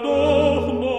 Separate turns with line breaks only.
doch noch